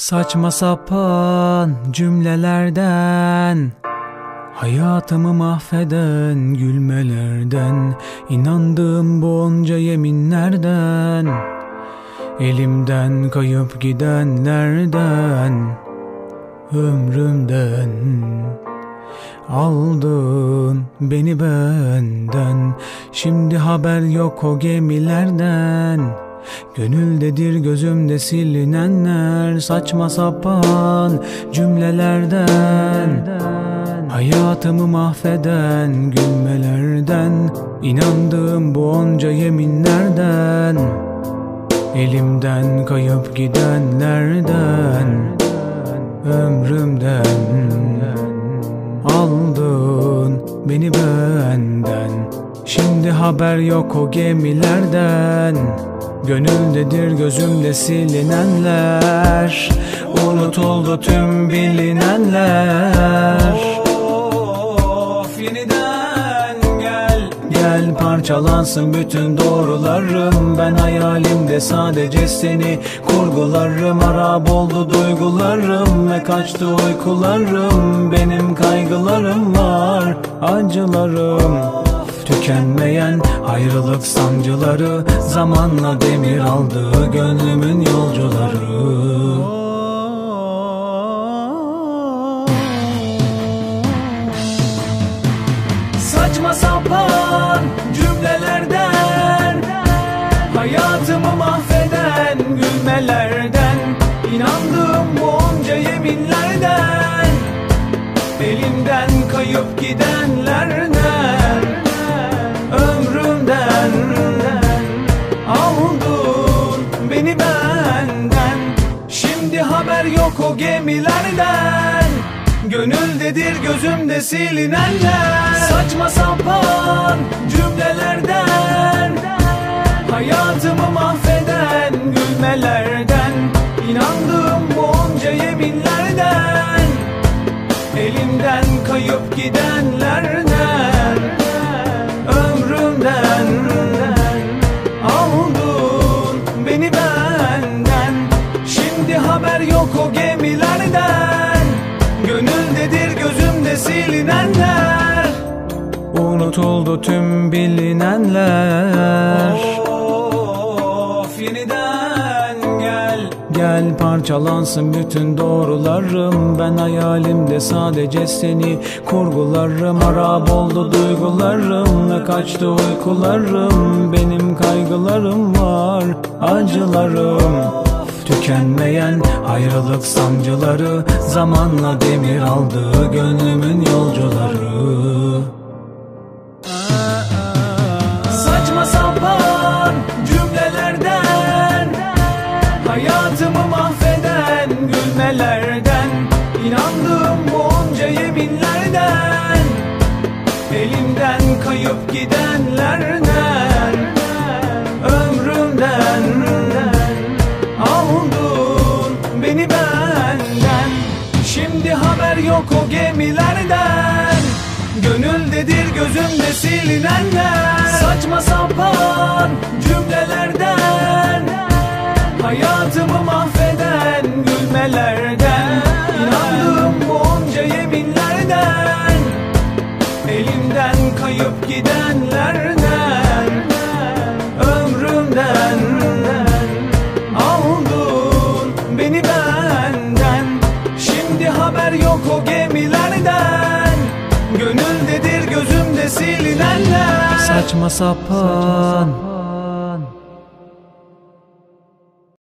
Saçma sapan cümlelerden Hayatımı mahveden gülmelerden inandığım bu onca yeminlerden Elimden kayıp gidenlerden Ömrümden Aldın beni benden. Şimdi haber yok o gemilerden Gönüldedir gözümde silinenler Saçma sapan cümlelerden. Hayatımı mahveden gülmelerden inandığım bu onca yeminlerden. Elimden kayıp gidenlerden Ömrümden. Aldın beni benden Şimdi haber yok o gemilerden Gönüldedir gözümde silinenler Unutuldu tüm bilinenler. Of yeniden gel Gel parçalansın bütün doğrularım. Ben hayalimde sadece seni kurgularım. Harap oldu duygularım ve kaçtı uykularım. Benim kaygılarım var acılarım Tükenmeyen ayrılık sancıları Zamanla demir aldı gönlümün yolcuları yok o gemilerden. Gönüldedir gözümde silinenler Saçma sapan cümlelerden. Hayatımı mahveden gülmelerden. İnandığım bu onca yeminlerden. Elimden kayıp gidenlerden gemilerden. Gönüldedir gözümde silinenler. Unutuldu tüm bilinenler. Of yeniden gel. Gel parçalansın bütün doğrularım. Ben hayalimde sadece seni kurgularım. Harap oldu duygularım ve kaçtı uykularım. Benim kaygılarım var acılarım Tükenmeyen ayrılık sancıları Zamanla demir aldı gönlümün yolcuları. Saçma sapan cümlelerden Hayatımı mahveden gülmelerden İnandığım bu onca yeminlerden Elimden kayıp gidenlerden yok o gemilerden. Gönüldedir gözümde silinenler. Saçma sapan cümlelerden. Hayatımı mahveden gülmelerden. İnandığım bu onca yeminlerden. Elimden kayıp gidenlerden yok o gemilerden. Gönüldedir gözümde silinenler Saçma sapan